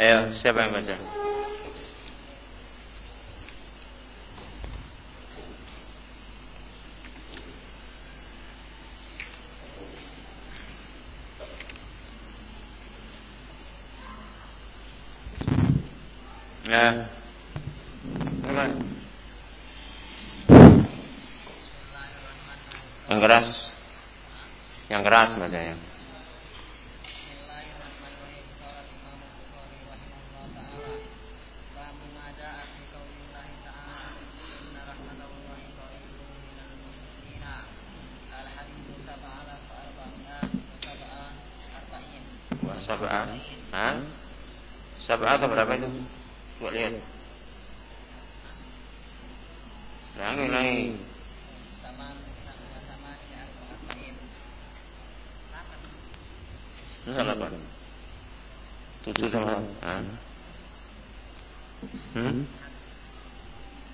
Ayo, siapa yang baca? Ya. Yang keras. Yang keras bacanya. Sab'a. Hah? Sab'a atau berapa itu? Coba lihat. Ulangi, ulangi Salah apa? Tujuh sama. Hah? Hmm?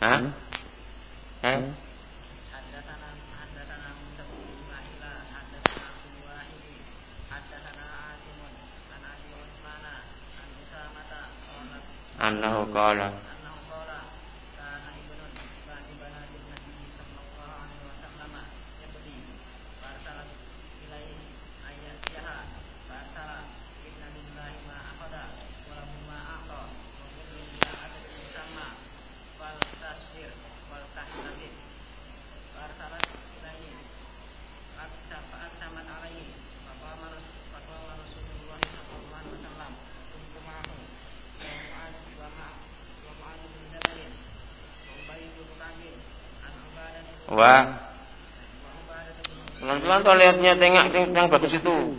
Hah? Hah? أنه قال Tuh lihatnya tengok yang bagus itu.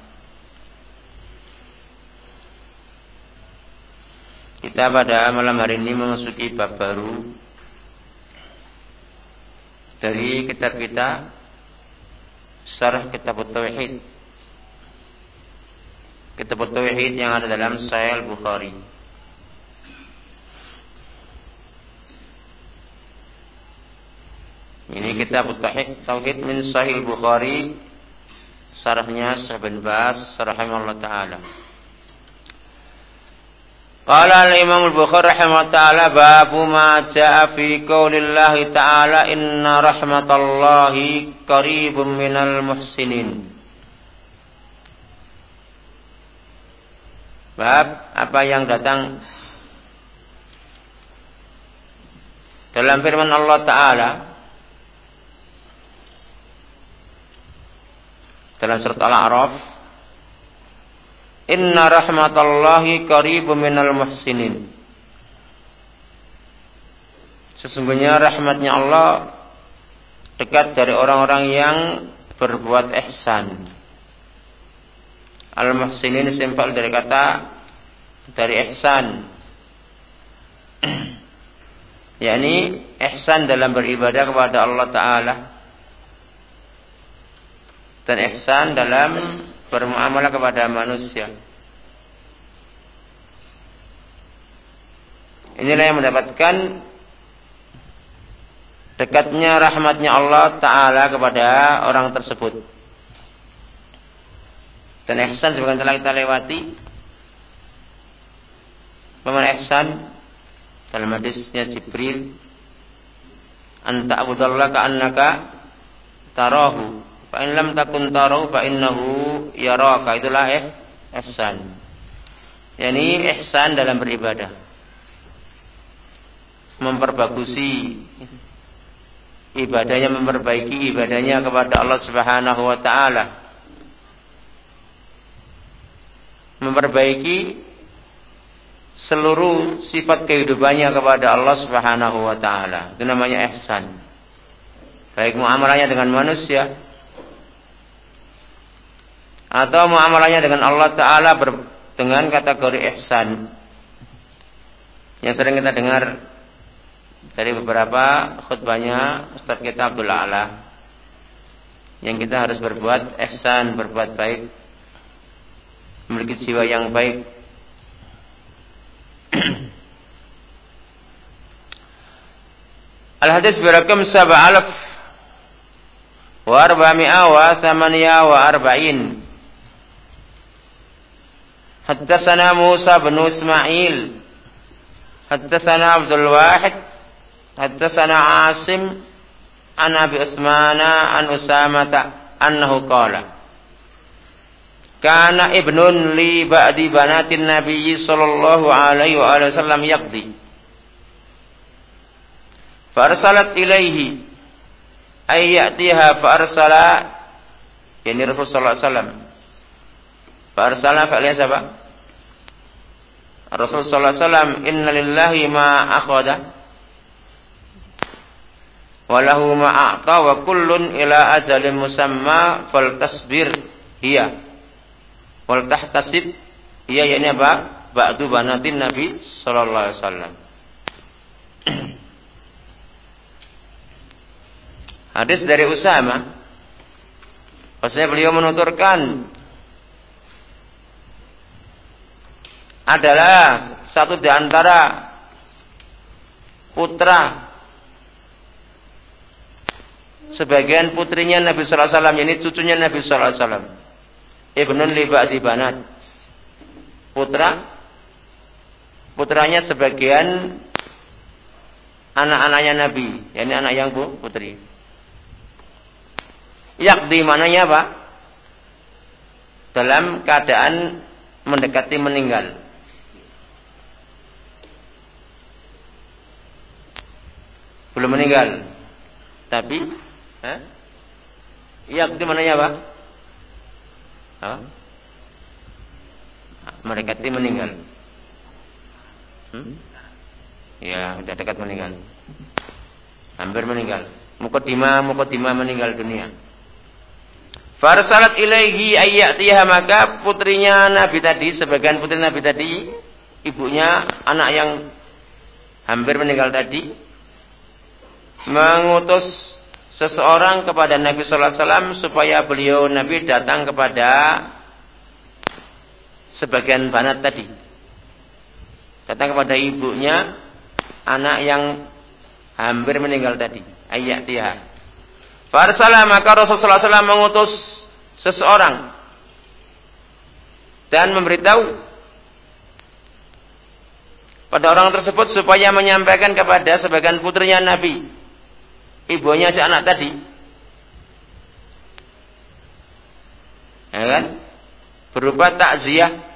Kita pada malam hari ini memasuki bab baru dari kitab kita Syarah Kitab Tauhid. Kitab Tauhid yang ada dalam Sahih Bukhari. Ini kitab Tauhid min Sahih Bukhari Sarahnya Syekh Bas rahimahullah taala. Qala al-Imam al-Bukhari rahimahullah taala babu ma jaa fi qoulillah taala inna rahmatallahi qaribun minal muhsinin. Bab apa yang datang dalam firman Allah taala dalam surat Al-A'raf Inna rahmatallahi qaribun minal muhsinin Sesungguhnya rahmatnya Allah dekat dari orang-orang yang berbuat ihsan. Al-muhsinin simpel dari kata dari ihsan. yakni ihsan dalam beribadah kepada Allah taala dan ihsan dalam bermuamalah kepada manusia. Inilah yang mendapatkan dekatnya rahmatnya Allah Ta'ala kepada orang tersebut. Dan ihsan sebagian telah kita lewati. Peman ihsan dalam hadisnya Jibril anta abudallah ka annaka tarahu fa in lam takun tarahu fa innahu yaraka itulah eh ihsan yakni ihsan dalam beribadah memperbagusi ibadahnya memperbaiki ibadahnya kepada Allah Subhanahu wa taala. Memperbaiki seluruh sifat kehidupannya kepada Allah Subhanahu wa taala. Itu namanya ihsan. Baik muamalahnya dengan manusia atau muamalahnya dengan Allah taala dengan kategori ihsan. Yang sering kita dengar dari beberapa khutbahnya Ustaz kita Abdul A'la yang kita harus berbuat ihsan, berbuat baik, memiliki jiwa yang baik. Al-hadis berakam sab'a alaf wa arba'mi'a wa thamaniya wa arba'in. Haddatsana Musa bin Ismail Haddatsana Abdul Wahid حدثنا عاصم عن أبي عثمان عن أسامة أنه قال كان ابن لي بعد بنات النبي صلى الله عليه وآله وسلم يقضي فأرسلت إليه أن يأتيها فأرسل يعني رسول صلى الله عليه وسلم فأرسل فعليها سبا Rasul sallallahu alaihi wasallam innalillahi ma akhadha walahu ma a'ta wa kullun ila ajalin musamma fal tasbir. Hiya. Wal tahtasib. Hiya yakni apa? Ba'du banatin nabi sallallahu alaihi wasallam. Hadis dari Usama. Maksudnya beliau menuturkan adalah satu di antara putra sebagian putrinya Nabi sallallahu alaihi wasallam ini cucunya Nabi sallallahu alaihi wasallam. Ibnun li ba'di banat. Putra putranya sebagian anak-anaknya Nabi yakni anak yang putri. Yakdi mananya apa? Dalam keadaan mendekati meninggal belum meninggal tapi Hah? di mananya apa? Apa? Mereka itu meninggal. Hmm? Ya, sudah dekat meninggal. Hampir meninggal. Mukodima, mukodima meninggal dunia. Farsalat ilaihi ayyatiha maka putrinya Nabi tadi, sebagian putri Nabi tadi, ibunya anak yang hampir meninggal tadi, mengutus seseorang kepada Nabi Sallallahu Alaihi Wasallam supaya beliau Nabi datang kepada sebagian banat tadi. Datang kepada ibunya anak yang hampir meninggal tadi. Ayat dia. Farsalah maka Rasulullah SAW mengutus seseorang dan memberitahu pada orang tersebut supaya menyampaikan kepada sebagian putrinya Nabi ibunya si anak tadi. Ya kan? Berupa takziah.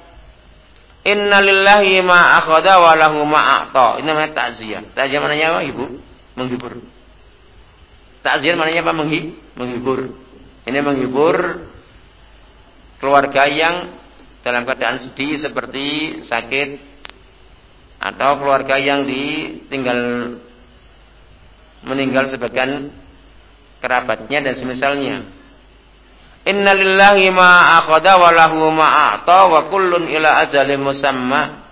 Inna lillahi ma akhada wa lahu ma a'ta. Ini namanya takziah. Takziah mananya apa, Ibu? Menghibur. Takziah mananya apa? Menghibur. Ini menghibur keluarga yang dalam keadaan sedih seperti sakit atau keluarga yang ditinggal meninggal sebagian kerabatnya dan semisalnya. Inna lillahi ma akhada wa lahu ma a'ta wa kullun ila ajalin musamma.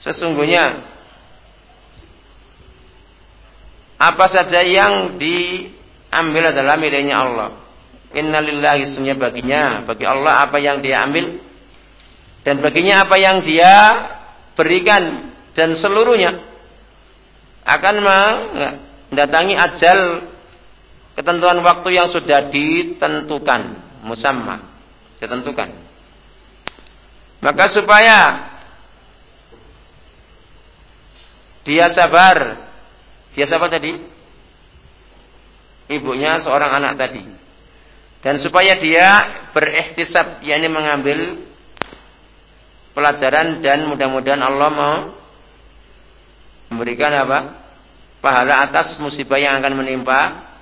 Sesungguhnya apa saja yang diambil adalah miliknya Allah. Innalillahi sunya baginya, bagi Allah apa yang dia ambil dan baginya apa yang dia berikan dan seluruhnya akan mendatangi ajal ketentuan waktu yang sudah ditentukan musamma ditentukan. Maka supaya dia sabar dia sabar tadi ibunya seorang anak tadi. Dan supaya dia berikhtisab yakni mengambil pelajaran dan mudah-mudahan Allah mau memberikan apa? pahala atas musibah yang akan menimpa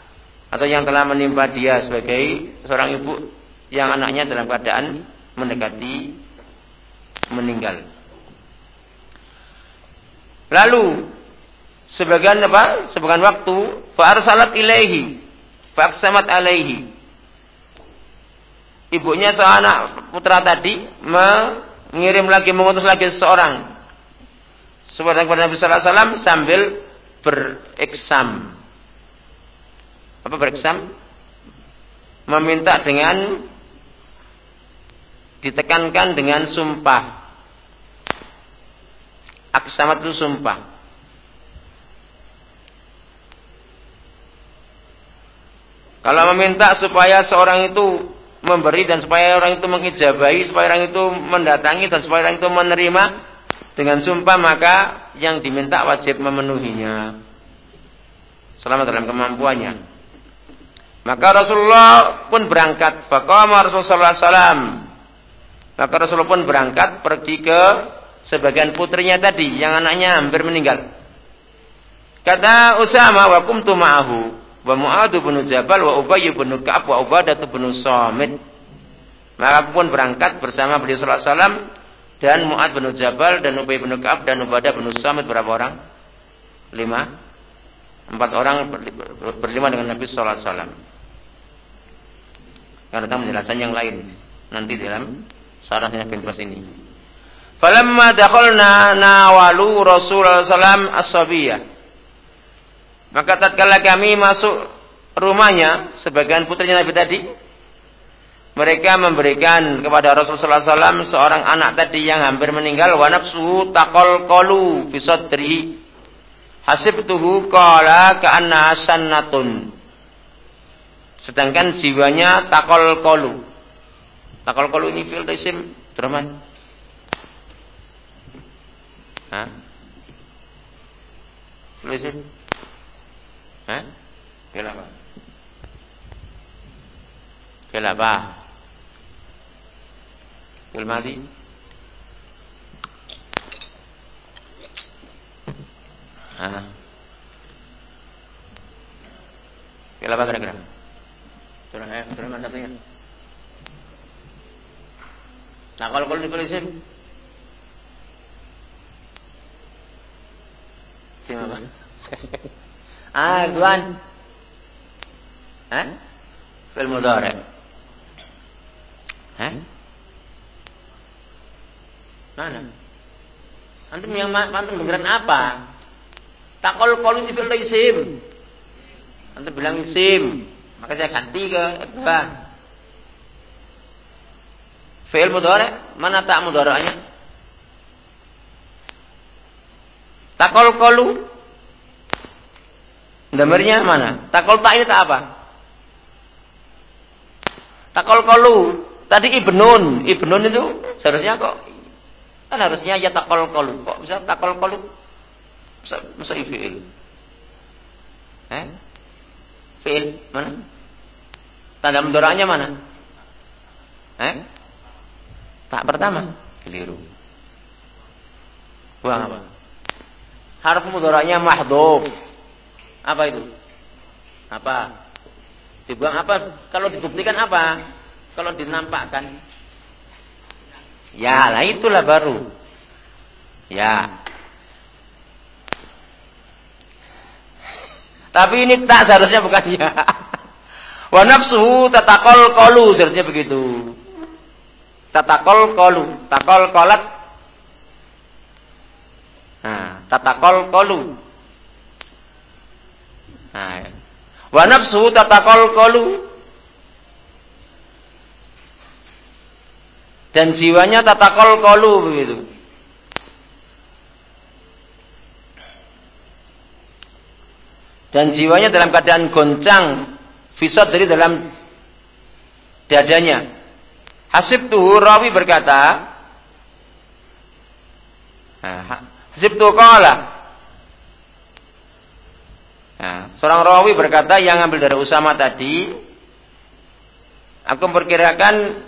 atau yang telah menimpa dia sebagai seorang ibu yang anaknya dalam keadaan mendekati meninggal. Lalu sebagian apa? Sebagian waktu fa arsalat ilaihi fa alaihi ibunya seanak putra tadi mengirim lagi mengutus lagi seseorang seperti kepada Nabi Sallallahu Alaihi Wasallam sambil bereksam. Apa bereksam? Meminta dengan ditekankan dengan sumpah. Aksamat itu sumpah. Kalau meminta supaya seorang itu memberi dan supaya orang itu mengijabahi, supaya orang itu mendatangi dan supaya orang itu menerima dengan sumpah maka yang diminta wajib memenuhinya selama dalam kemampuannya. Maka Rasulullah pun berangkat. Faqama Rasulullah SAW. Maka Rasulullah pun berangkat pergi ke sebagian putrinya tadi yang anaknya hampir meninggal. Kata Usama wa kumtu ma'ahu wa Mu'adz bin Jabal wa Ubay bin Ka'ab wa Ubadah bin Samit. Maka pun berangkat bersama beliau sallallahu alaihi wasallam dan Mu'adz bin Jabal dan Ubay bin Ka'ab dan Ubadah bin Samit berapa orang? Lima. Empat orang berlima dengan Nabi sallallahu alaihi wasallam. Karena datang penjelasan yang lain nanti dalam sarahnya pintas ini. Falamma dakhalna nawalu Rasulullah alaihi wasallam maka tatkala kami masuk rumahnya, sebagian putrinya Nabi tadi, mereka memberikan kepada Rasulullah SAW seorang anak tadi yang hampir meninggal wa nafsuhu taqal qalu fi sadrihi hasibtuhu qala ka'anna sannatun sedangkan jiwanya takol kolu takol kolu ini fil isim Hah? Fil isim Hah? Fil apa? Fil apa? Madi? Hah? Fil apa kira-kira? Surah eh, surah mana satunya? Nah kalau kalau ditulis Gimana? Ah, Tuan. Hah? Fil mudhari. Hah? Mana? Antum yang antum dengeran apa? Takol kolu di fil isim. Antum bilang isim. Maka saya ganti ke dua. Fi'il mudhari, mana tak mudhari'nya? Takol kolu Damirnya mana? Takol tak ini tak apa? Takol kolu. Tadi ibnun. Ibnun itu seharusnya kok. Kan harusnya ya takol kolu. Kok bisa takol kolu? Bisa, bisa ifil. Eh? Fi'il mana? Tanda mendoranya mana? Eh? Tak pertama. Keliru. Buang apa? Harf mudoranya mahdhuf. Apa itu? Apa? Dibuang apa? Kalau dibuktikan apa? Kalau dinampakkan. Ya, lah itulah baru. Ya. Tapi ini tak seharusnya bukan ya. Wa nafsuhu tatakol kolu seharusnya begitu. Tatakol kolu, takol kolat. Nah, tatakol kolu. Nah, wa nafsu tatakol Dan jiwanya tatakol kolu begitu. Dan jiwanya dalam keadaan goncang. Fisat dari dalam dadanya. Hasib tuh rawi berkata. Nah, hasib tuh kala. Nah, seorang rawi berkata yang ambil dari Usama tadi, aku perkirakan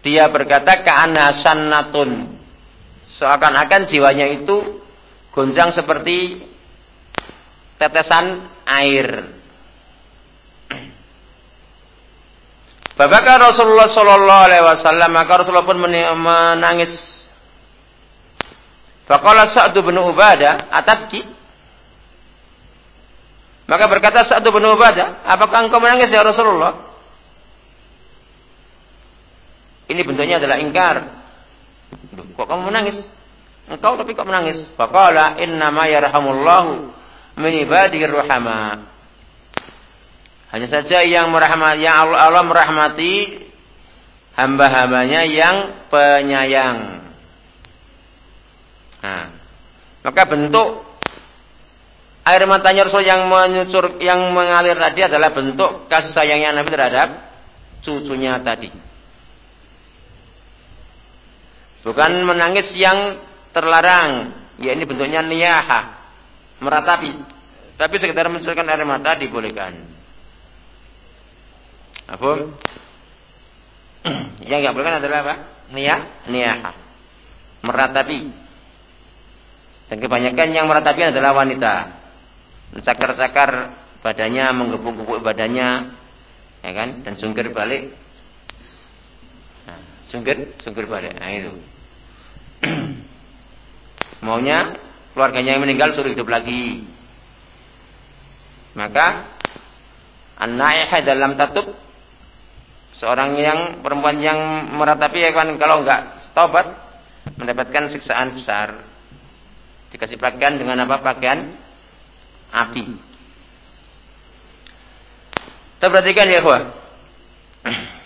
dia berkata keanasan natun. Seakan-akan jiwanya itu gonjang seperti tetesan air. Babakar Rasulullah Sallallahu Alaihi Wasallam maka Rasulullah pun menangis. Fakallah Sa'd bin Ubadah atabki. Maka berkata Sa'd bin Ubadah, apakah engkau menangis ya Rasulullah? Ini bentuknya adalah ingkar. Kok kamu menangis? Engkau tapi kok menangis? Faqala innama yarhamullahu min ibadihi rahama. Hanya saja yang merahmat yang Allah, merahmati hamba-hambanya yang penyayang. Nah, maka bentuk air matanya Rasul yang menyucur yang mengalir tadi adalah bentuk kasih sayangnya Nabi terhadap cucunya tadi. Bukan menangis yang terlarang. Ya ini bentuknya niyaha. Meratapi. Tapi sekedar mencucurkan air mata dibolehkan. Apa? yang nggak boleh adalah apa? Niyah, niyaha. Meratapi. Dan kebanyakan yang meratapi adalah wanita. Cakar-cakar badannya, menggebuk-gebuk badannya, ya kan? Dan sungkir balik Sungkir, sungkir balik. Nah itu. Maunya keluarganya yang meninggal suruh hidup lagi. Maka an dalam tatub seorang yang perempuan yang meratapi ya kan kalau enggak tobat mendapatkan siksaan besar. Dikasih pakaian dengan apa? Pakaian api. Kita perhatikan ya, kawan.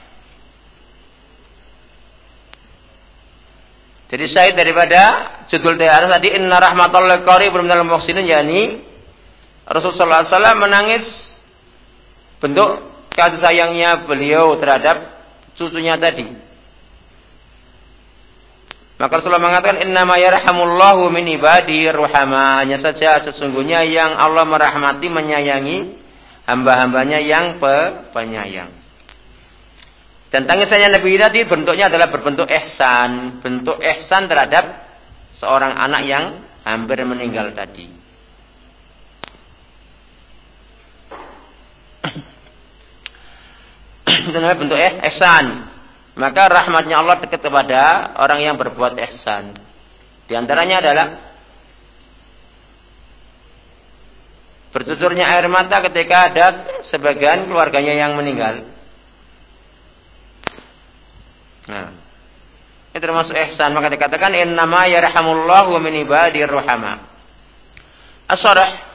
Jadi saya daripada judul atas tadi Inna rahmatullahi qaribun minal muhsinin yakni Rasulullah SAW menangis bentuk kasih sayangnya beliau terhadap cucunya tadi. Maka Rasulullah mengatakan Inna ma yarhamullahu min ibadi ruhama. Hanya saja sesungguhnya yang Allah merahmati menyayangi hamba-hambanya yang penyayang. Dan tangisannya Nabi tadi bentuknya adalah berbentuk ihsan. Bentuk ihsan terhadap seorang anak yang hampir meninggal tadi. Itu bentuk ihsan. Maka rahmatnya Allah dekat kepada orang yang berbuat ihsan. Di antaranya adalah bercucurnya air mata ketika ada sebagian keluarganya yang meninggal. Nah. Ini termasuk ihsan. Maka dikatakan innama yarhamullahu min ibadir rahama. As-sarah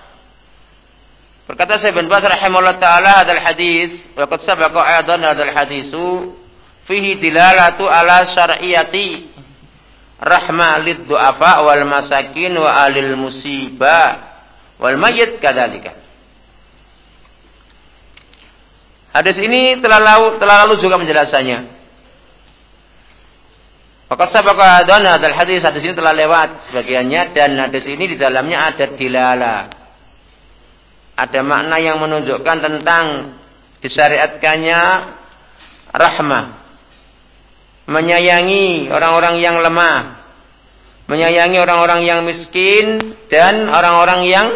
Berkata saya bin Bas rahimahullah taala hadal hadis wa qad sabaqa aidan hadal hadisu fihi dilalatu ala syar'iyati rahma lid du'afa wal masakin wa alil musibah wal mayyit kadzalika. Hadis ini telah lalu, telah lalu juga menjelaskannya. Maka sabaka adon hadal hadis hadis ini telah lewat sebagiannya dan hadis ini di dalamnya ada dilala. Ada makna yang menunjukkan tentang disyariatkannya rahmah. Menyayangi orang-orang yang lemah. Menyayangi orang-orang yang miskin dan orang-orang yang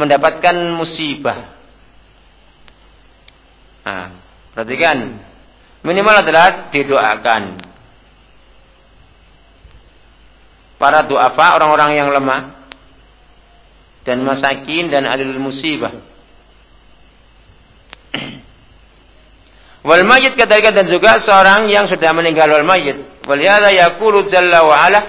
mendapatkan musibah. Nah, perhatikan. Minimal adalah didoakan para duafa orang-orang yang lemah dan masakin dan alil musibah. Wal mayyit kadalika dan juga seorang yang sudah meninggal wal mayyit. Wal yadha yaqulu jalla wa ala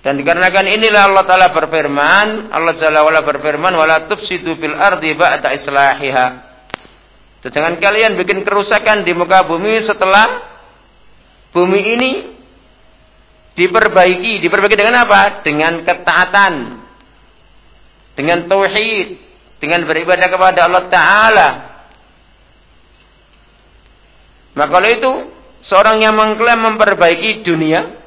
Dan dikarenakan inilah Allah Ta'ala berfirman, Allah Jalla wa'ala berfirman, wala tufsidu fil ardi ba'da islahiha. Jangan kalian bikin kerusakan di muka bumi setelah bumi ini diperbaiki. Diperbaiki dengan apa? Dengan ketaatan. Dengan tauhid. Dengan beribadah kepada Allah Ta'ala. Maka kalau itu, seorang yang mengklaim memperbaiki dunia,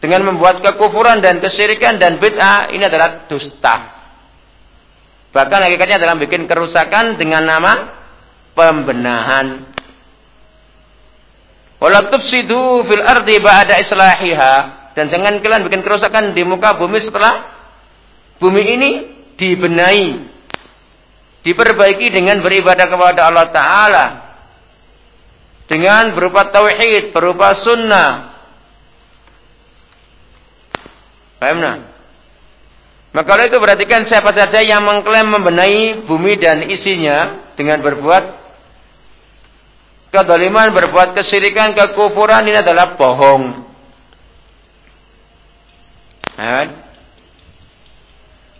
dengan membuat kekufuran dan kesyirikan dan bid'ah ini adalah dusta. Bahkan hakikatnya dalam bikin kerusakan dengan nama pembenahan. Wala tufsidu fil ardi ba'da islahiha dan jangan kalian bikin kerusakan di muka bumi setelah bumi ini dibenahi, diperbaiki dengan beribadah kepada Allah Taala dengan berupa tauhid, berupa sunnah, Paham nah? Maka kalau itu perhatikan siapa saja yang mengklaim membenahi bumi dan isinya dengan berbuat kedoliman, berbuat kesirikan, kekufuran ini adalah bohong.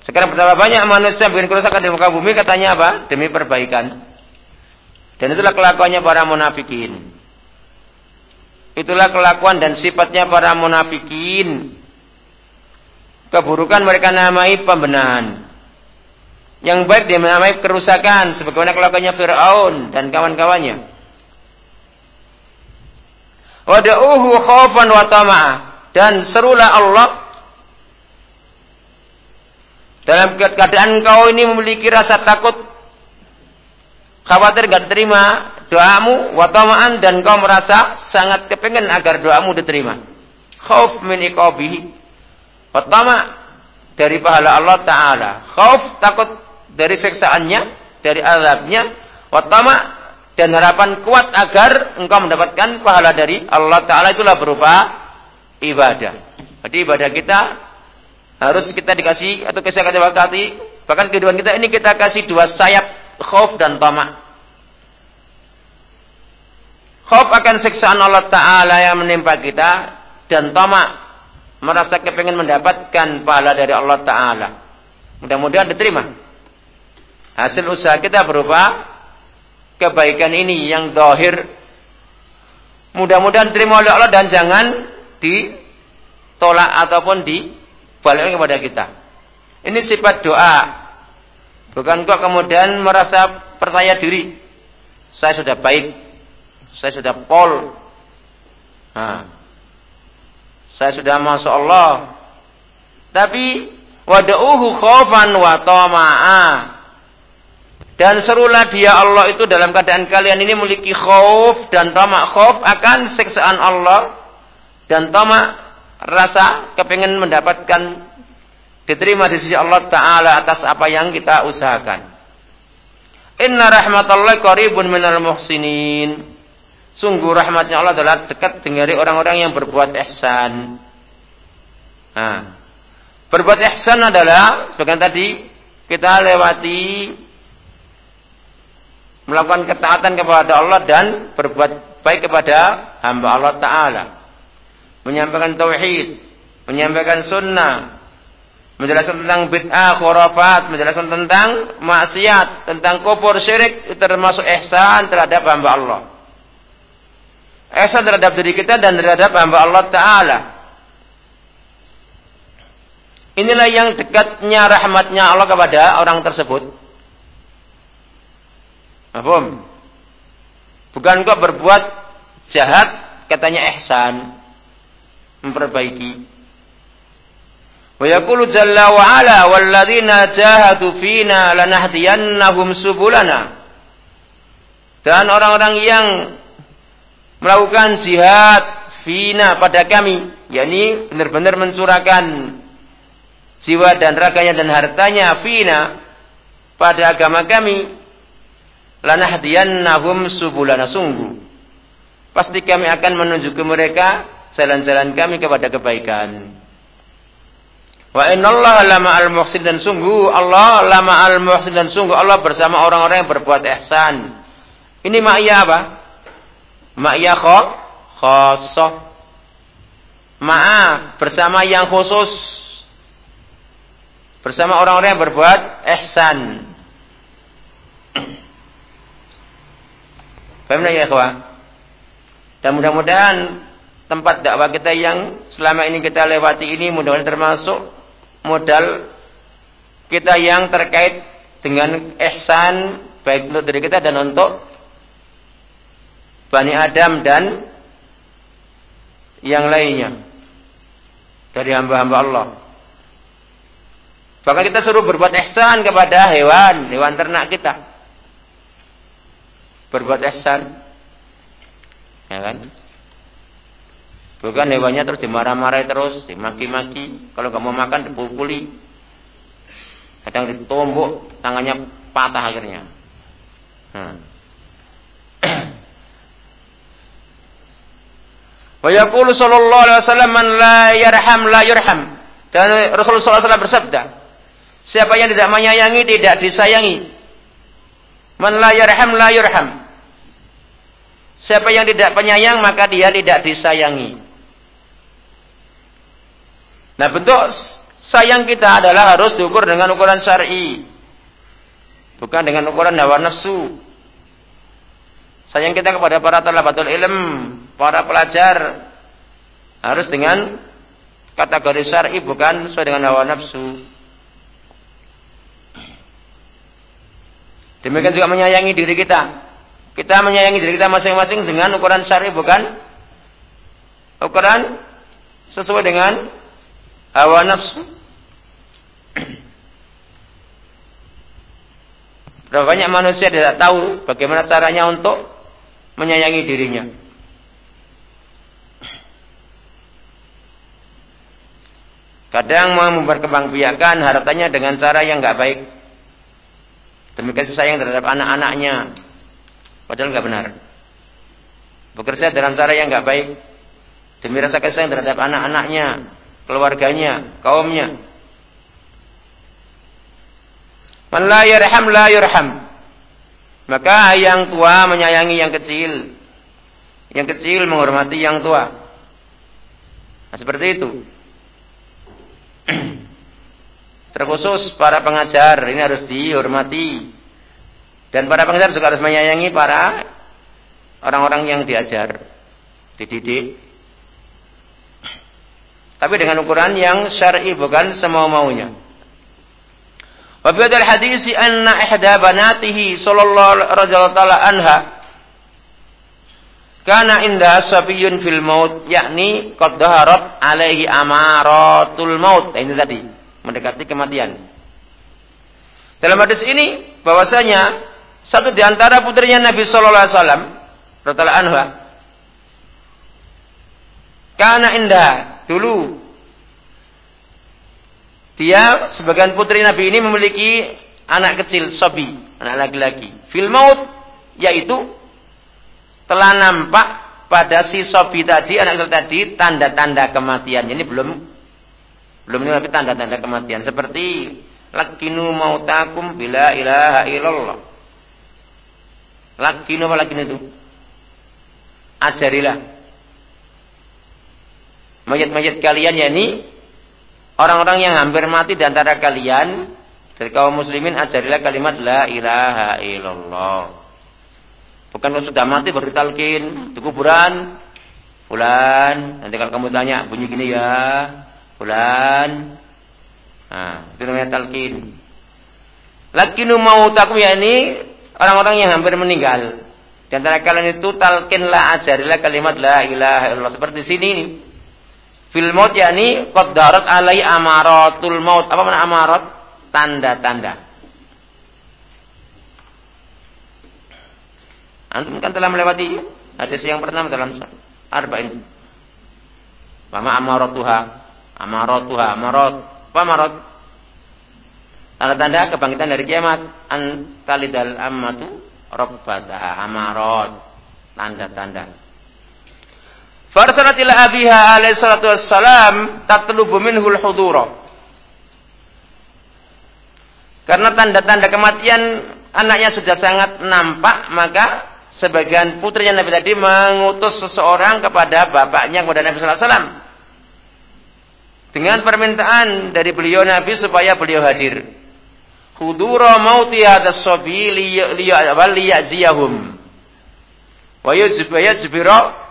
Sekarang betapa banyak manusia bikin kerusakan di muka bumi katanya apa? Demi perbaikan. Dan itulah kelakuannya para munafikin. Itulah kelakuan dan sifatnya para munafikin. Keburukan mereka namai pembenahan. Yang baik dia menamai kerusakan sebagaimana kelakuannya Firaun dan kawan-kawannya. Wada'uhu khaufan wa tama'a dan serulah Allah dalam keadaan kau ini memiliki rasa takut khawatir gak diterima doamu watama'an dan kau merasa sangat kepengen agar doamu diterima khauf min iqabihi Pertama dari pahala Allah Ta'ala. Khauf takut dari seksaannya, dari azabnya. Pertama dan harapan kuat agar engkau mendapatkan pahala dari Allah Ta'ala itulah berupa ibadah. Jadi ibadah kita harus kita dikasih atau kita wakati bahkan kehidupan kita ini kita kasih dua sayap khauf dan tamak. Khauf akan siksaan Allah Ta'ala yang menimpa kita dan tamak merasa kepengen mendapatkan pahala dari Allah Ta'ala. Mudah-mudahan diterima. Hasil usaha kita berupa kebaikan ini yang dohir. Mudah-mudahan diterima oleh Allah dan jangan ditolak ataupun dibalikkan kepada kita. Ini sifat doa. Bukan kok kemudian merasa percaya diri. Saya sudah baik. Saya sudah pol. Nah, saya sudah masuk Allah. Tapi wada'uhu khofan wa tama'a. Dan serulah dia Allah itu dalam keadaan kalian ini memiliki khauf dan tamak khauf akan siksaan Allah dan tamak rasa kepingin mendapatkan diterima di sisi Allah Ta'ala atas apa yang kita usahakan. Inna rahmatallahi qaribun minal muhsinin. Sungguh rahmatnya Allah adalah dekat dengan orang-orang yang berbuat ihsan. Nah, berbuat ihsan adalah sebagian tadi kita lewati melakukan ketaatan kepada Allah dan berbuat baik kepada hamba Allah Taala. Menyampaikan tauhid, menyampaikan sunnah, menjelaskan tentang bid'ah, khurafat, menjelaskan tentang maksiat, tentang kufur syirik termasuk ihsan terhadap hamba Allah. Esa terhadap diri kita dan terhadap hamba Allah Ta'ala. Inilah yang dekatnya rahmatnya Allah kepada orang tersebut. Apa? Bukan kok berbuat jahat, katanya ihsan. Memperbaiki. Wa jalla wa ala walladzina jahadu fina lanahdiyannahum subulana. Dan orang-orang yang melakukan jihad fina pada kami, yakni benar-benar mencurahkan jiwa dan raganya dan hartanya fina pada agama kami lanahdiyannahum subulana sungguh pasti kami akan menunjuk ke mereka jalan-jalan kami kepada kebaikan wa innallaha lama al muhsin dan sungguh Allah lama al muhsin dan sungguh Allah bersama orang-orang yang berbuat ihsan ini makya apa Ma'iyah khosoh. Ma'a bersama yang khusus. bersama orang-orang yang berbuat ihsan. Paham ya, ikhwah? Dan mudah-mudahan tempat dakwah kita yang selama ini kita lewati ini mudah-mudahan termasuk modal kita yang terkait dengan ihsan baik untuk diri kita dan untuk Bani Adam dan yang lainnya dari hamba-hamba Allah. Bahkan kita suruh berbuat ihsan kepada hewan, hewan ternak kita. Berbuat ihsan. Ya kan? Bukan hewannya terus dimarah-marahi terus, dimaki-maki. Kalau nggak mau makan dipukuli. Kadang ditumbuk, tangannya patah akhirnya. Hmm. Wa sallallahu alaihi wasallam man la yarham la yurham. Dan Rasulullah SAW bersabda, siapa yang tidak menyayangi tidak disayangi. Man la yarham la yurham. Siapa yang tidak penyayang maka dia tidak disayangi. Nah, bentuk sayang kita adalah harus diukur dengan ukuran syar'i. Bukan dengan ukuran hawa nafsu. Sayang kita kepada para talabatul ilm, para pelajar harus dengan kategori syar'i bukan sesuai dengan hawa nafsu. Demikian juga menyayangi diri kita. Kita menyayangi diri kita masing-masing dengan ukuran syar'i bukan ukuran sesuai dengan hawa nafsu. Berapa banyak manusia tidak tahu bagaimana caranya untuk menyayangi dirinya. Kadang mau memperkembangbiakan hartanya dengan cara yang nggak baik. Demi kasih sayang terhadap anak-anaknya. Padahal nggak benar. Bekerja dalam cara yang nggak baik. Demi rasa kasih sayang terhadap anak-anaknya, keluarganya, kaumnya. Man la yarham la yurham. Maka yang tua menyayangi yang kecil. Yang kecil menghormati yang tua. Nah, seperti itu. Terkhusus para pengajar ini harus dihormati. Dan para pengajar juga harus menyayangi para orang-orang yang diajar, dididik. Tapi dengan ukuran yang syar'i bukan semau-maunya. Wa hadisi anna ihda banatihi sallallahu radhiyallahu taala anha kana inda sabiyun fil maut yakni qad dhaharat alaihi amaratul maut. Nah, ini tadi mendekati kematian. Dalam hadis ini bahwasanya satu di antara putrinya Nabi sallallahu alaihi wasallam radhiyallahu anha kana indah dulu dia sebagian putri Nabi ini memiliki anak kecil sobi, anak laki-laki. Fil maut yaitu telah nampak pada si sobi tadi, anak kecil tadi tanda-tanda kematian. Ini belum belum ini tapi tanda-tanda kematian seperti lakinu mautakum bila ilaha illallah. Lakinu apa lakinu itu? Ajarilah. Mayat-mayat kalian ya ini Orang-orang yang hampir mati di antara kalian dari kaum muslimin ajarilah kalimat la ilaha illallah. Bukan kalau sudah mati baru ditalkin di kuburan. Bulan, nanti kalau kamu tanya bunyi gini ya, bulan. Nah, itu namanya talkin. Lakinu mau takum ya ini orang-orang yang hampir meninggal. Di antara kalian itu talkinlah ajarilah kalimat la ilaha illallah seperti sini nih. Fil maut yakni qad darat alai amaratul maut. Apa makna amarat? Tanda-tanda. Antum kan telah melewati hadis yang pertama dalam arba'in. Mama amaratuha, amaratuha, amarat. Apa amarat? Tanda-tanda kebangkitan dari kiamat. Antalidal ammatu rabbataha amarat. Tanda-tanda. Farsalat ila abiha alaihi salatu wassalam tatlubu minhul hudura. Karena tanda-tanda kematian anaknya sudah sangat nampak, maka sebagian putrinya Nabi tadi mengutus seseorang kepada bapaknya kepada Nabi sallallahu alaihi wasallam. dengan permintaan dari beliau Nabi supaya beliau hadir. Hudura mauti hadas sobi liya'ziyahum. Wa yajbira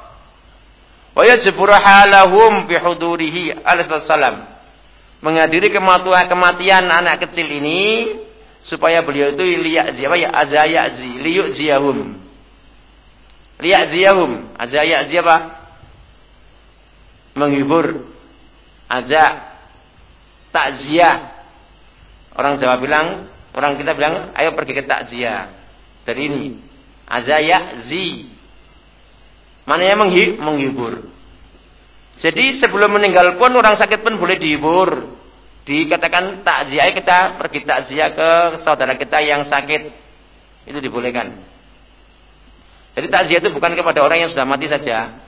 wa yajbura halahum bihudurihi alaihi salam. Menghadiri kematian, kematian anak kecil ini supaya beliau itu liya'zi apa ya azaya'zi liyu'ziyahum. Liya'ziyahum, azaya'zi apa? Menghibur ajak takziah. Orang Jawa bilang, orang kita bilang, ayo pergi ke takziah. Dari ini. Azaya zi. Mananya menghi menghibur. Jadi sebelum meninggal pun orang sakit pun boleh dihibur. Dikatakan takziah kita pergi takziah ke saudara kita yang sakit. Itu dibolehkan. Jadi takziah itu bukan kepada orang yang sudah mati saja.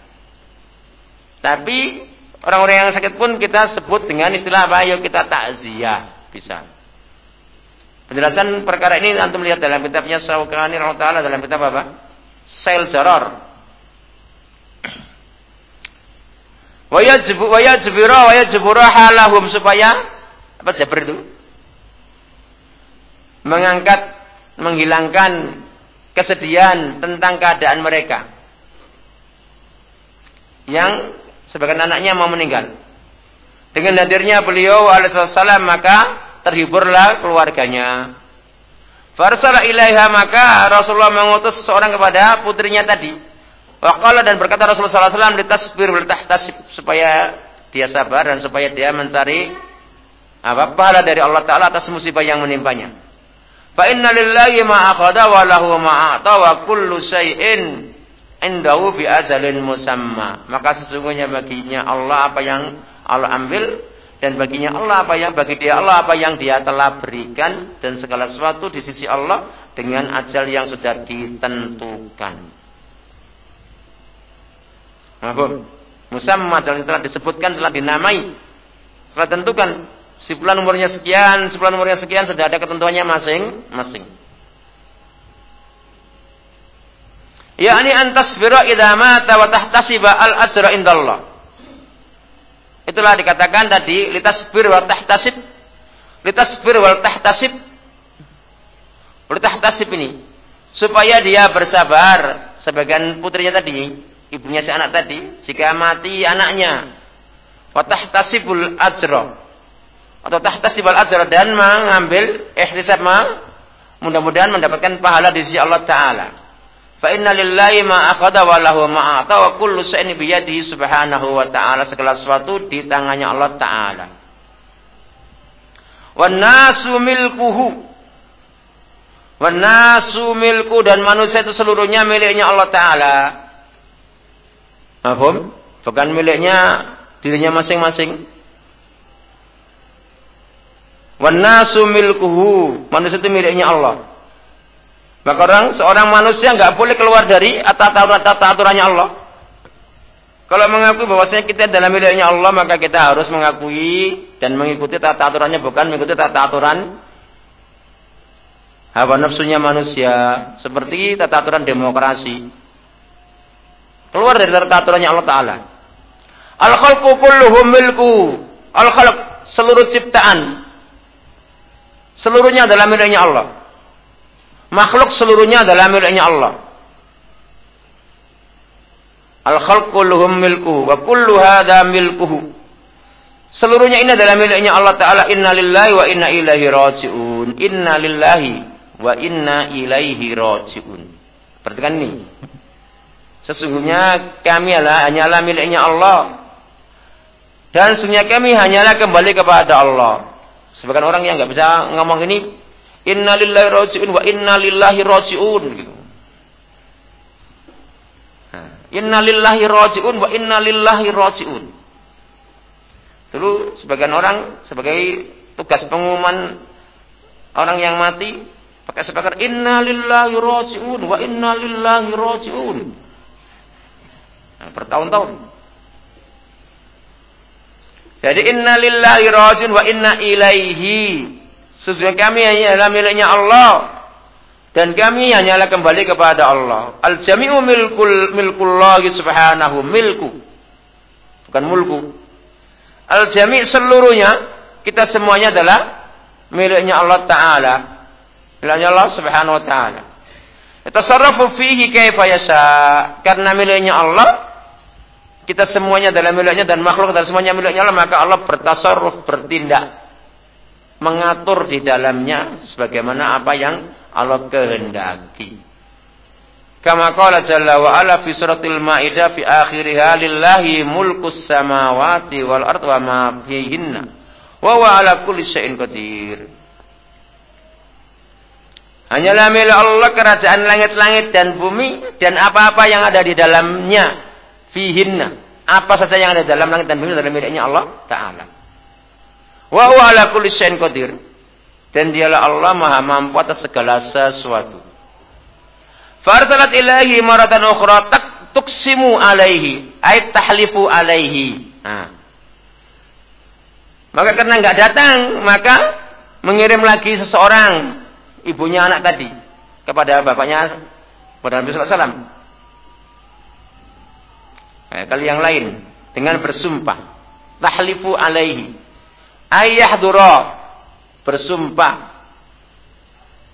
Tapi Orang-orang yang sakit pun kita sebut dengan istilah apa? Yuk kita takziah. Bisa. Penjelasan perkara ini antum lihat dalam kitabnya Syaukani Ta'ala dalam kitab apa? Sail Jaror. Wayajbu wayajbira wayajbura halahum supaya apa jabr itu? Mengangkat menghilangkan kesedihan tentang keadaan mereka yang sebagian anaknya mau meninggal. Dengan hadirnya beliau alaihissalam maka terhiburlah keluarganya. Farsala ilaiha maka Rasulullah mengutus seorang kepada putrinya tadi. Waqala dan berkata Rasulullah SAW ditasbir tasbir supaya dia sabar dan supaya dia mencari apa pahala dari Allah Taala atas musibah yang menimpanya. Fa inna lillahi ma akhadha wa lahu ma a'ta wa kullu syai'in indahu bi ajalin musamma. Maka sesungguhnya baginya Allah apa yang Allah ambil dan baginya Allah apa yang bagi dia Allah apa yang dia telah berikan dan segala sesuatu di sisi Allah dengan ajal yang sudah ditentukan. Mahfum. Musamma yang telah disebutkan telah dinamai telah tentukan si bulan umurnya sekian, si bulan umurnya sekian sudah ada ketentuannya masing-masing. yakni antasbira idza mata wa tahtasiba al ajra indallah. Itulah dikatakan tadi litasbir wa tahtasib. Litasbir wa tahtasib. Bertahtasib ini supaya dia bersabar sebagian putrinya tadi, ibunya si anak tadi, jika mati anaknya wa tahtasibul ajra atau tahtasibul ajra dan mengambil ihtisab mudah-mudahan mendapatkan pahala di sisi Allah taala. Fa inna lillahi ma akhadha wa lahu ma ata wa kullu shay'in subhanahu wa ta'ala segala sesuatu di tangannya Allah taala. Wan nasu milkuhu. Wan nasu milku dan manusia itu seluruhnya miliknya Allah taala. Paham? Bukan miliknya dirinya masing-masing. Wan nasu milkuhu. Manusia itu miliknya Allah. Maka orang seorang manusia nggak boleh keluar dari tata aturannya Allah. Kalau mengakui bahwasanya kita dalam miliknya Allah, maka kita harus mengakui dan mengikuti tata aturannya bukan mengikuti tata aturan hawa nafsunya manusia, seperti tata aturan demokrasi. Keluar dari tata aturannya Allah Taala. Al khalqu kulluhum milku. Al khalq seluruh ciptaan seluruhnya adalah miliknya Allah. Makhluk seluruhnya adalah miliknya Allah. Al-khalqu luhum milkuhu wa kullu hadha milkuhu. Seluruhnya ini adalah miliknya Allah Ta'ala. Inna lillahi wa inna ilaihi raji'un. Inna lillahi wa inna ilaihi raji'un. Perhatikan ini. Sesungguhnya kami adalah hanyalah miliknya Allah. Dan sesungguhnya kami hanyalah kembali kepada Allah. Sebagian orang yang nggak bisa ngomong ini Inna lillahi raji'un wa inna lillahi raji'un gitu. Inna lillahi raji'un wa inna lillahi raji'un. Dulu sebagian orang sebagai tugas pengumuman orang yang mati pakai sebagian inna lillahi raji'un wa inna lillahi raji'un. Bertahun-tahun. Jadi inna lillahi raji'un wa inna ilaihi Sesungguhnya kami hanyalah miliknya Allah dan kami hanyalah kembali kepada Allah. Al jami'u milkul milkullah subhanahu milku. Bukan mulku. Al-jami' seluruhnya kita semuanya adalah miliknya Allah taala. Miliknya Allah Subhanahu wa taala. Tasarrafu fihi kaifa yasha. Karena miliknya Allah kita semuanya adalah miliknya dan makhluk dan semuanya miliknya Allah maka Allah bertasarruf bertindak mengatur di dalamnya sebagaimana apa yang Allah kehendaki. Kama qala jalla wa ala fi suratil Maidah fi akhiriha lillahi mulkus samawati wal ard wa ma fihinna wa huwa ala kulli syai'in qadir. Hanyalah milik Allah kerajaan langit-langit dan bumi dan apa-apa yang ada di dalamnya fihinna. Apa saja yang ada dalam langit dan bumi adalah miliknya Allah Ta'ala. Wa huwa ala kulli syai'in qadir. Dan dialah Allah maha mampu atas segala sesuatu. Farsalat ilahi maratan ukhra tak tuksimu alaihi. Ay tahlifu alaihi. Nah. Maka karena nggak datang, maka mengirim lagi seseorang ibunya anak tadi kepada bapaknya kepada Nabi Sallallahu Alaihi Wasallam. Kali yang lain dengan bersumpah tahlifu alaihi ayah duro bersumpah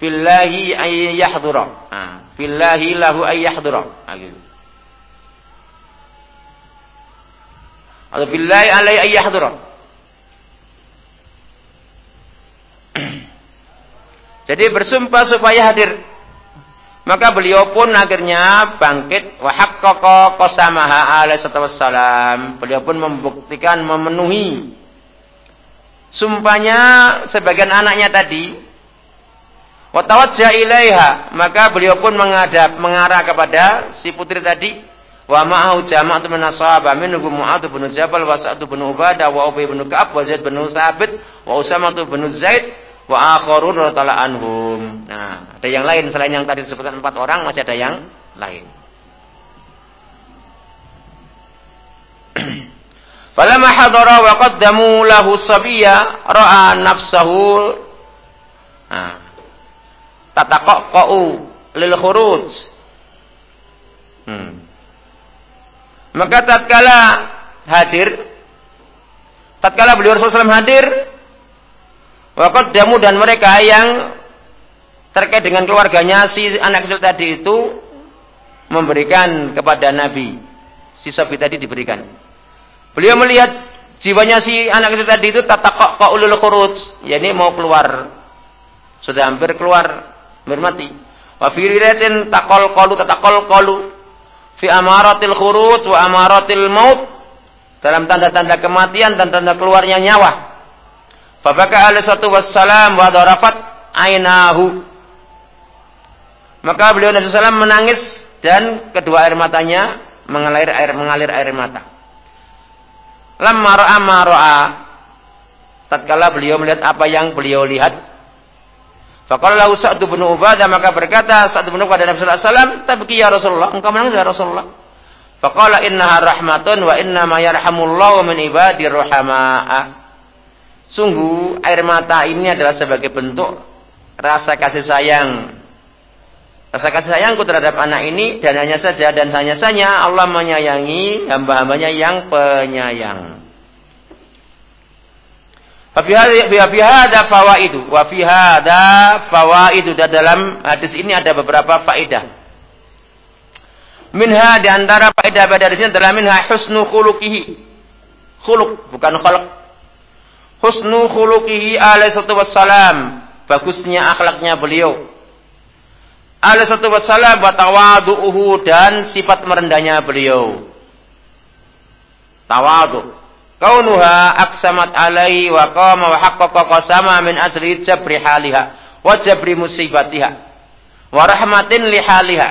billahi ayah duro nah, Billahi lahu ayyahdura. Gitu. Atau billahi alai ayyahdura. Jadi bersumpah supaya hadir. Maka beliau pun akhirnya bangkit wa haqqaqa qasamaha alaihi wassalam. Beliau pun membuktikan memenuhi sumpahnya sebagian anaknya tadi Watawajjah ilaiha, maka beliau pun menghadap mengarah kepada si putri tadi. Wa ma'ahu jama'atu min ashabah minhum Mu'adz bin Jabal wa Sa'd bin Ubadah wa Ubay bin Ka'ab wa Zaid bin Sabit wa Usamah bin Zaid wa akharun radhiyallahu anhum. Nah, ada yang lain selain yang tadi disebutkan empat orang masih ada yang lain. Falamma hadara wa qaddamu lahu sabiyya ra'a nafsahu tataqaqa'u lil khuruj. Hmm. Maka tatkala hadir tatkala beliau Rasulullah SAW hadir waqad damu dan mereka yang terkait dengan keluarganya si anak kecil tadi itu memberikan kepada Nabi si sapi tadi diberikan beliau melihat jiwanya si anak kecil tadi itu tatakok ulul khuruj yakni mau keluar sudah hampir keluar Bermati. Wa fi taqal qalu tataqal qalu fi amaratil khurut wa amaratil maut dalam tanda-tanda kematian dan tanda keluarnya nyawa. Fabaka alaihi satu wassalam wa darafat ainahu. Maka beliau Nabi SAW menangis dan kedua air matanya mengalir air mengalir air mata. Lamma ra'a ma ra'a. Tatkala beliau melihat apa yang beliau lihat, Faqala Sa'd bin Ubadah maka berkata Sa'd bin Ubadah Nabi sallallahu alaihi wasallam, "Tabki ya Rasulullah, engkau menangis ya Rasulullah." Faqala innaha rahmatun wa inna ma yarhamullahu min ibadir rahama'a. Sungguh air mata ini adalah sebagai bentuk rasa kasih sayang. Rasa kasih sayangku terhadap anak ini dan hanya saja dan hanya saja Allah menyayangi hamba-hambanya yang penyayang. Fi hadza fawaidu wa fi hadza fawaidu dalam hadis ini ada beberapa faedah. Minha di antara faedah pada hadis ini adalah minha husnu khuluqihi. Khuluq bukan khalq. Husnu khuluqihi alaihi wassalam. Bagusnya akhlaknya beliau. Alaihi wassalam wa tawadu'uhu dan sifat merendahnya beliau. Tawadu. Kaunuha aksamat alaihi wa qama wa haqqaqa qasama min asri jabri haliha wa jabri musibatiha wa rahmatin li haliha.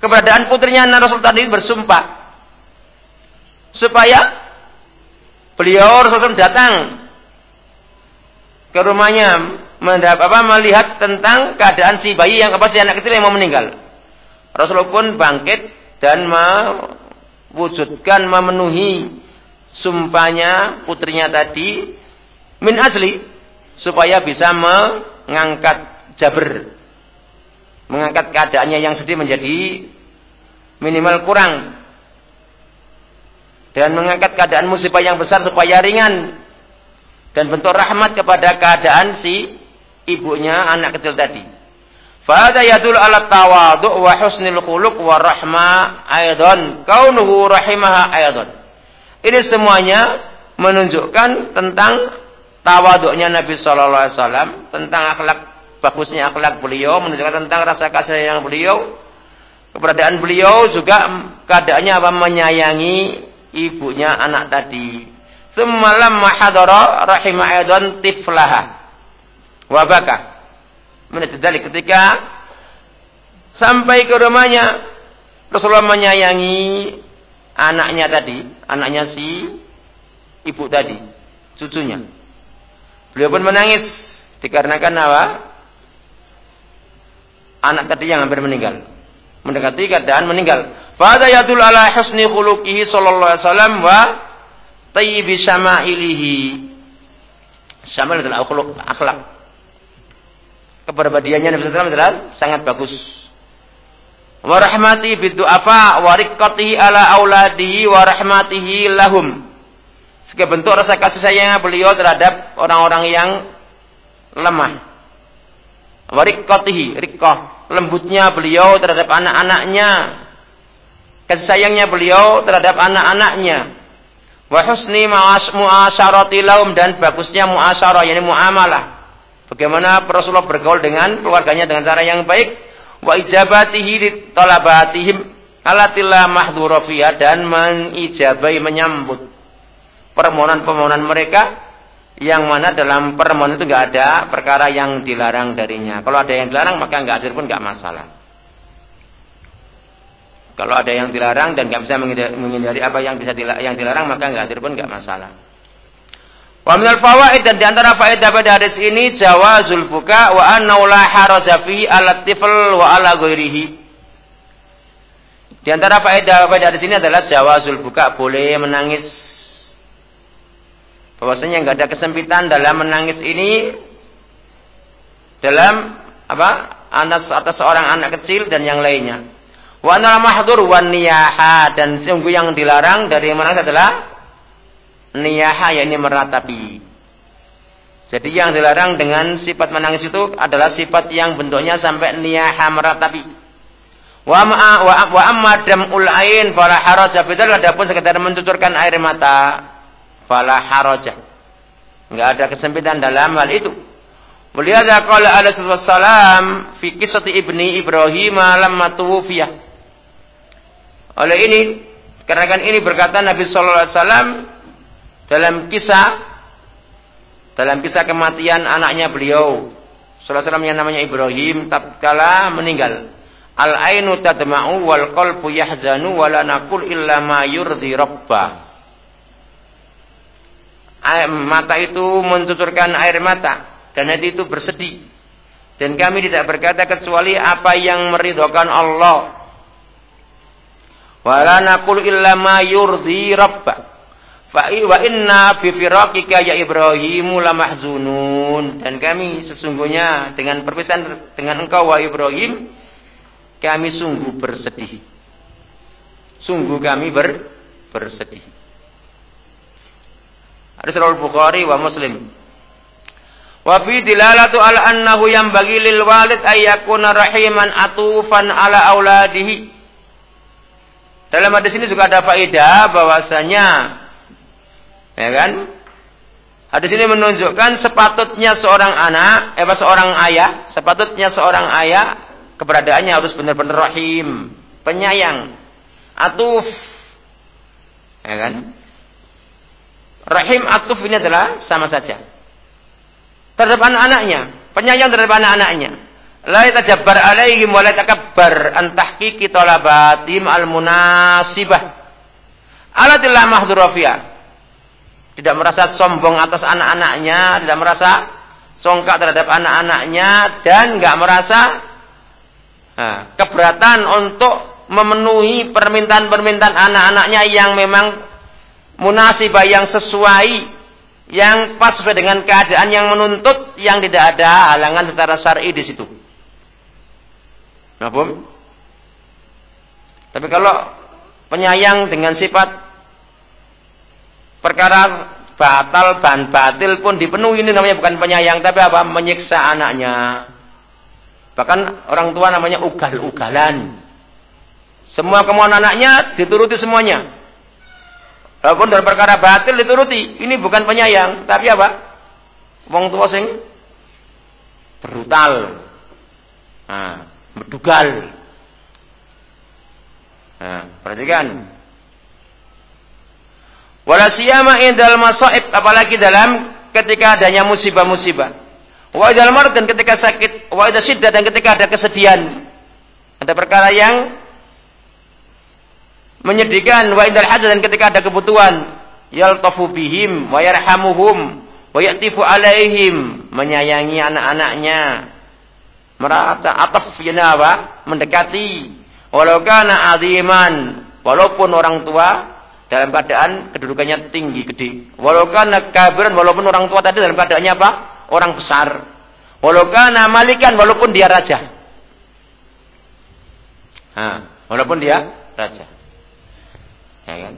Keberadaan putrinya Nabi Rasul tadi bersumpah supaya beliau Rasul datang ke rumahnya mendapat apa? Melihat tentang keadaan si bayi yang apa si anak kecil yang mau meninggal. Rasulullah pun bangkit dan mewujudkan memenuhi sumpahnya putrinya tadi min asli supaya bisa mengangkat jabr mengangkat keadaannya yang sedih menjadi minimal kurang. Dan mengangkat keadaan musibah yang besar supaya ringan. Dan bentuk rahmat kepada keadaan si ibunya anak kecil tadi. Fahada yadul ala tawadu' wa husnil khuluq wa rahma aydan kaunuhu rahimaha aydan. Ini semuanya menunjukkan tentang tawaduknya Nabi Shallallahu Alaihi Wasallam, tentang akhlak bagusnya akhlak beliau, menunjukkan tentang rasa kasih yang beliau, keberadaan beliau juga keadaannya apa menyayangi ibunya anak tadi. Semalam mahadara rahimah tiflaha. Wabaka. Menitidali ketika sampai ke rumahnya Rasulullah menyayangi anaknya tadi, anaknya si ibu tadi, cucunya. Beliau pun menangis dikarenakan apa? Anak tadi yang hampir meninggal. Mendekati keadaan meninggal. Fada yadul ala husni khuluqihi sallallahu alaihi wasallam wa tayyibi syama'ilihi. Syama'il adalah akhlak kepribadiannya Nabi SAW adalah sangat bagus. Wa rahmati biddu'afa wa riqqatihi ala auladihi wa rahmatihi lahum. Sebagai bentuk rasa kasih sayang beliau terhadap orang-orang yang lemah. Wa riqqatihi, riqqah, lembutnya beliau terhadap anak-anaknya. Kasih sayangnya beliau terhadap anak-anaknya. Wa husni mu'asyarati lahum dan bagusnya mu'asyarah, yakni muamalah Bagaimana Rasulullah bergaul dengan keluarganya dengan cara yang baik. Wa ijabatihi talabatihim alatillah mahdhura dan mengijabai menyambut permohonan-permohonan mereka yang mana dalam permohonan itu nggak ada perkara yang dilarang darinya. Kalau ada yang dilarang maka nggak hadir pun nggak masalah. Kalau ada yang dilarang dan nggak bisa menghindari apa yang bisa yang dilarang maka nggak hadir pun nggak masalah. Wa minal fawaid dan di antara faedah pada hadis ini jawazul buka wa annahu la haraja fihi ala tifl wa ala ghairihi. Di antara faedah pada hadis ini adalah jawazul buka boleh menangis. Bahwasanya enggak ada kesempitan dalam menangis ini dalam apa? atas atas seorang anak kecil dan yang lainnya. Wa mahdur wan niyaha dan sungguh yang dilarang dari menangis adalah niyaha yakni meratapi. Jadi yang dilarang dengan sifat menangis itu adalah sifat yang bentuknya sampai niyaha meratapi. Wa ma wa, amma dam'ul ain fala haraja bidal adapun sekedar mencucurkan air mata fala haraja. Enggak ada kesempitan dalam hal itu. Walihada qala alaihi wasallam fi kisati ibni Ibrahim lamma tuwfiya. Oleh ini, karena kan ini berkata Nabi sallallahu alaihi wasallam dalam kisah dalam kisah kematian anaknya beliau sallallahu yang namanya Ibrahim tatkala meninggal al ainu tadma'u wal qalbu yahzanu wa la naqul illa ma yurdi rabba mata itu mencucurkan air mata dan hati itu bersedih. Dan kami tidak berkata kecuali apa yang meridhokan Allah. Wala naqul illa ma yurdi rabba wa inna bi firaqika ya Ibrahimu lamahzunun dan kami sesungguhnya dengan perpisahan dengan engkau wa Ibrahim kami sungguh bersedih. Sungguh kami ber, bersedih. Hadis Sahih Bukhari wa Muslim. Wa fi dilalatu ala annahu yang bagi lil walid ayyakuna rahiman atufan ala auladihi. Dalam hadis ini juga ada faedah bahwasanya Ya kan? Hadis ini menunjukkan sepatutnya seorang anak, eh seorang ayah, sepatutnya seorang ayah keberadaannya harus benar-benar rahim, penyayang, atuf. Ya kan? Rahim atuf ini adalah sama saja. Terhadap anak-anaknya, penyayang terhadap anak-anaknya. La yatajabbar alaihim wa la yatakabbar an tahqiqi talabatim al-munasibah. Alatillah mahdhurafiyah tidak merasa sombong atas anak-anaknya, tidak merasa songkak terhadap anak-anaknya dan nggak merasa nah, keberatan untuk memenuhi permintaan-permintaan anak-anaknya yang memang munasibah yang sesuai yang pas sesuai dengan keadaan yang menuntut yang tidak ada halangan secara syar'i di situ. Nah, Tapi kalau penyayang dengan sifat perkara batal ban batil pun dipenuhi. Ini namanya bukan penyayang tapi apa? Menyiksa anaknya. Bahkan orang tua namanya ugal-ugalan. Semua kemauan anaknya dituruti semuanya. Walaupun dalam perkara batil dituruti. Ini bukan penyayang tapi apa? Wong tua sing brutal. Nah, berdugal nah, perhatikan Wala siyama indal masaib apalagi dalam ketika adanya musibah-musibah. Wa idal dan ketika sakit, wa idal syiddah dan ketika ada kesedihan. Ada perkara yang menyedihkan. Wa idal hajat dan ketika ada kebutuhan. Yaltafu bihim wa yarhamuhum wa ya'tifu alaihim. Menyayangi anak-anaknya. Merata ataf apa mendekati. Walau kana aziman walaupun orang tua dalam keadaan kedudukannya tinggi gede. Walaupun kabiran walaupun orang tua tadi dalam keadaannya apa? Orang besar. Walaupun malikan walaupun dia raja. Nah, walaupun dia raja. Ya kan?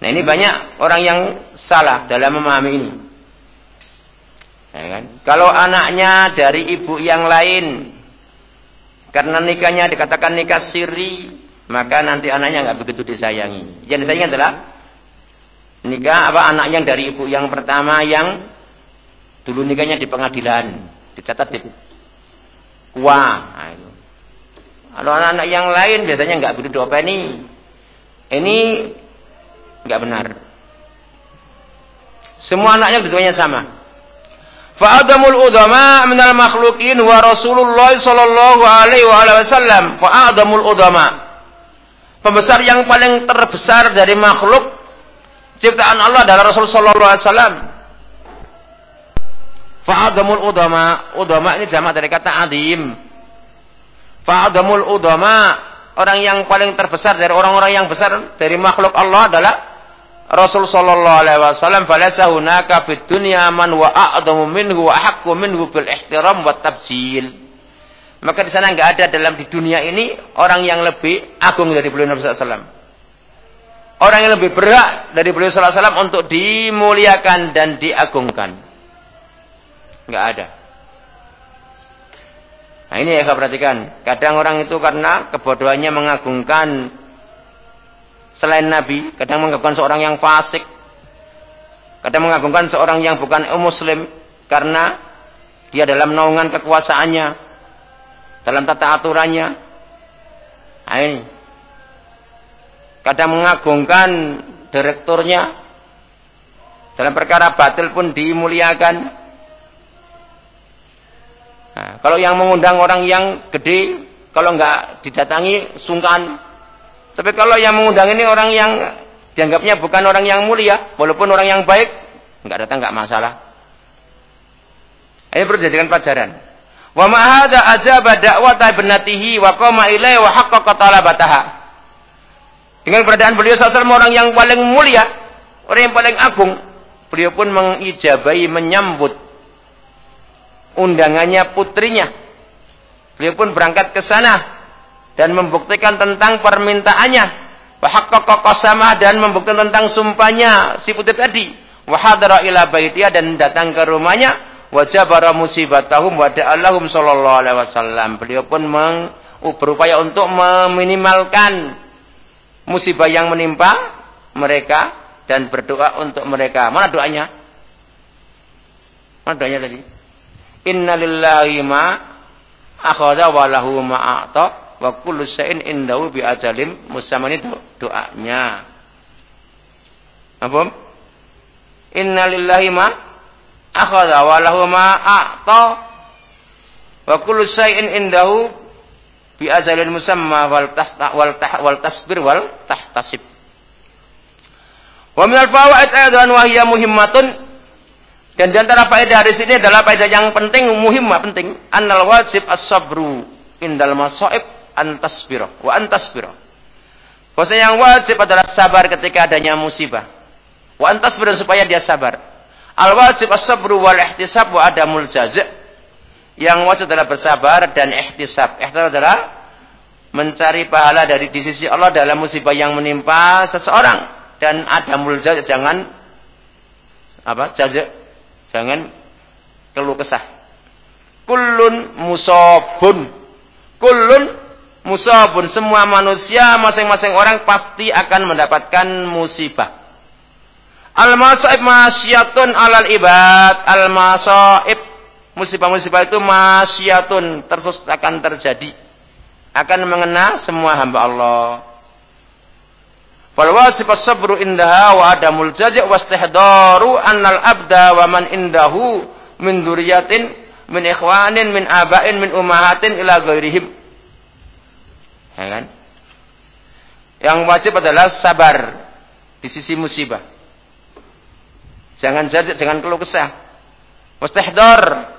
Nah ini banyak orang yang salah dalam memahami ini. Ya kan? Kalau anaknya dari ibu yang lain, karena nikahnya dikatakan nikah siri, maka nanti anaknya nggak begitu disayangi. Yang disayangi adalah nikah apa anak yang dari ibu yang pertama yang dulu nikahnya di pengadilan, dicatat di kuah. Kalau anak-anak yang lain biasanya nggak begitu diopeni. Ini nggak benar. Semua anaknya bentuknya sama. Fa'adamul udama minal makhlukin wa Rasulullah sallallahu alaihi wa wasallam. Fa'adamul udama. Pembesar yang paling terbesar dari makhluk ciptaan Allah adalah Rasul sallallahu alaihi wasallam. Fa'adamul udama. Udama ini jamak dari kata adim. Fa'adamul udama. Orang yang paling terbesar dari orang-orang yang besar dari makhluk Allah adalah Rasul sallallahu alaihi wasallam falasa hunaka fid dunya man wa a'damu minhu wa haqqu minhu bil ihtiram wa tabjil. Maka di sana enggak ada dalam di dunia ini orang yang lebih agung dari beliau Nabi sallallahu Orang yang lebih berat dari beliau alaihi wasallam untuk dimuliakan dan diagungkan. Enggak ada. Nah ini ya perhatikan. Kadang orang itu karena kebodohannya mengagungkan selain Nabi, kadang mengagungkan seorang yang fasik, kadang mengagungkan seorang yang bukan muslim karena dia dalam naungan kekuasaannya, dalam tata aturannya. Ini. Kadang mengagungkan direkturnya dalam perkara batil pun dimuliakan. Nah, kalau yang mengundang orang yang gede, kalau nggak didatangi sungkan, tapi kalau yang mengundang ini orang yang dianggapnya bukan orang yang mulia, walaupun orang yang baik, nggak datang nggak masalah. Ini perlu dijadikan pelajaran. Wa ma hadza ajaba da'wata ibnatihi wa qama ilaihi wa haqqaqa talabataha. Dengan keberadaan beliau SAW orang yang paling mulia, orang yang paling agung, beliau pun mengijabahi menyambut undangannya putrinya. Beliau pun berangkat ke sana dan membuktikan tentang permintaannya wahaqqaqa qasama dan membuktikan tentang sumpahnya si putri tadi wahadara ila baitiya dan datang ke rumahnya wajabara musibatahum wa da'allahum sallallahu alaihi wasallam. Beliau pun meng, berupaya untuk meminimalkan musibah yang menimpa mereka dan berdoa untuk mereka. Mana doanya? Mana doanya tadi? Innalillahi ma akhadha wa lahu ma a'ta wa kullu indahu bi ajalin. Musamman itu doanya. Apa? Inna lillahi ma akhadha wa lahu ma a'ta wa kullu syai'in indahu bi ajalin musamma wal tahta wal tah wal tasbir wal tahtasib. Wa min al-fawaid aidan wa hiya muhimmatun dan di antara faedah dari sini adalah faedah yang penting, muhimmah penting. Annal wajib as-sabru indal masaib antasbiro wa antasbiro. Bahwasanya yang wajib adalah sabar ketika adanya musibah. Wa antasbiro supaya dia sabar. Al wajib as-sabru wal ihtisab wa adamul jaza'. Yang wajib adalah bersabar dan ihtisab. Ihtisab adalah mencari pahala dari di sisi Allah dalam musibah yang menimpa seseorang. Dan ada mulja jangan apa jangan jangan keluh kesah. Kullun musobun kullun musobun semua manusia masing-masing orang pasti akan mendapatkan musibah al masaib masyatun alal ibad al masaib musibah-musibah itu masyatun terus akan terjadi akan mengena semua hamba Allah. Fal wasif as-sabru indaha wa adamul jaza' wastihdaru annal abda wa man indahu min duriyatin min ikhwanin min abain min ummahatin ila ghairihim. Ya kan? Yang wajib adalah sabar di sisi musibah. Jangan jadi jangan keluh kesah. Mustahdar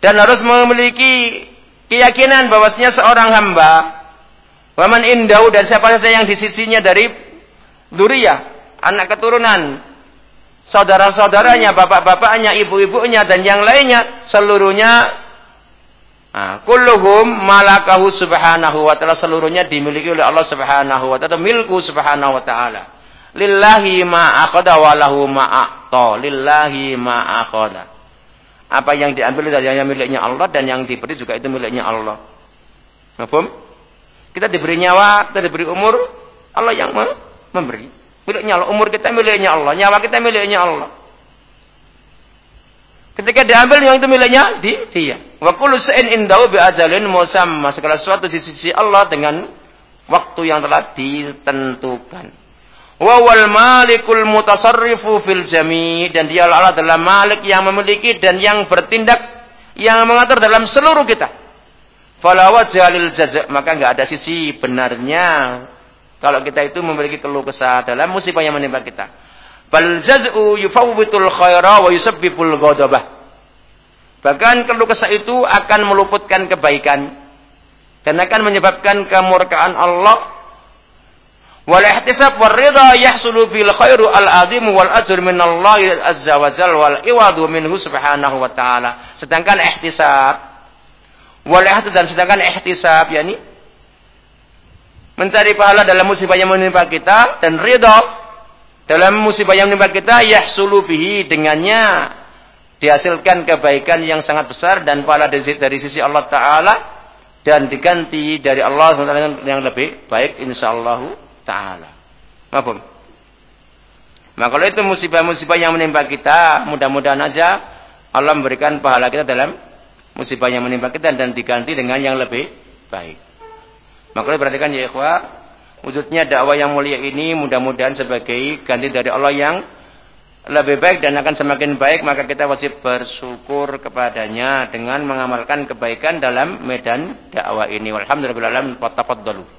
dan harus memiliki keyakinan bahwasanya seorang hamba waman indau dan siapa saja yang di sisinya dari duriyah, anak keturunan, saudara-saudaranya, bapak-bapaknya, ibu-ibunya dan yang lainnya seluruhnya Nah, kulluhum malakahu subhanahu wa ta'ala seluruhnya dimiliki oleh Allah subhanahu wa ta'ala milku subhanahu wa ta'ala lillahi ma'aqada wa lahu ma'aqta lillahi ma'aqada apa yang diambil itu hanya miliknya Allah dan yang diberi juga itu miliknya Allah. Mahfum? Kita diberi nyawa, kita diberi umur, Allah yang memberi. Miliknya Allah, umur kita miliknya Allah, nyawa kita miliknya Allah. Ketika diambil yang itu miliknya di dia. Wa kullu shay'in indahu bi ajalin musamma. Segala sesuatu di sisi Allah dengan waktu yang telah ditentukan. Wawal malikul mutasarrifu fil jami dan dia Allah adalah malik yang memiliki dan yang bertindak yang mengatur dalam seluruh kita. Fala wajhalil jaza maka enggak ada sisi benarnya kalau kita itu memiliki keluh kesah dalam musibah yang menimpa kita. Bal jaz'u yufawwitul khaira wa yusabbibul ghadabah. Bahkan keluh kesah itu akan meluputkan kebaikan dan akan menyebabkan kemurkaan Allah wal ihtisab wal ridha yahsulu bil khairu al azim wal ajr min Allah azza wa jal wal iwadu minhu subhanahu wa ta'ala. Sedangkan ihtisab wal ihtisab dan sedangkan ihtisab yakni mencari pahala dalam musibah yang menimpa kita dan ridha dalam musibah yang menimpa kita yahsulu bihi dengannya dihasilkan kebaikan yang sangat besar dan pahala dari sisi Allah taala dan diganti dari Allah yang lebih baik insyaallah taala. Maafum. Maka kalau itu musibah-musibah yang menimpa kita, mudah-mudahan aja Allah memberikan pahala kita dalam musibah yang menimpa kita dan diganti dengan yang lebih baik. Maka perhatikan ya ikhwah, wujudnya dakwah yang mulia ini mudah-mudahan sebagai ganti dari Allah yang lebih baik dan akan semakin baik maka kita wajib bersyukur kepadanya dengan mengamalkan kebaikan dalam medan dakwah ini. Alhamdulillah, tafadhalu.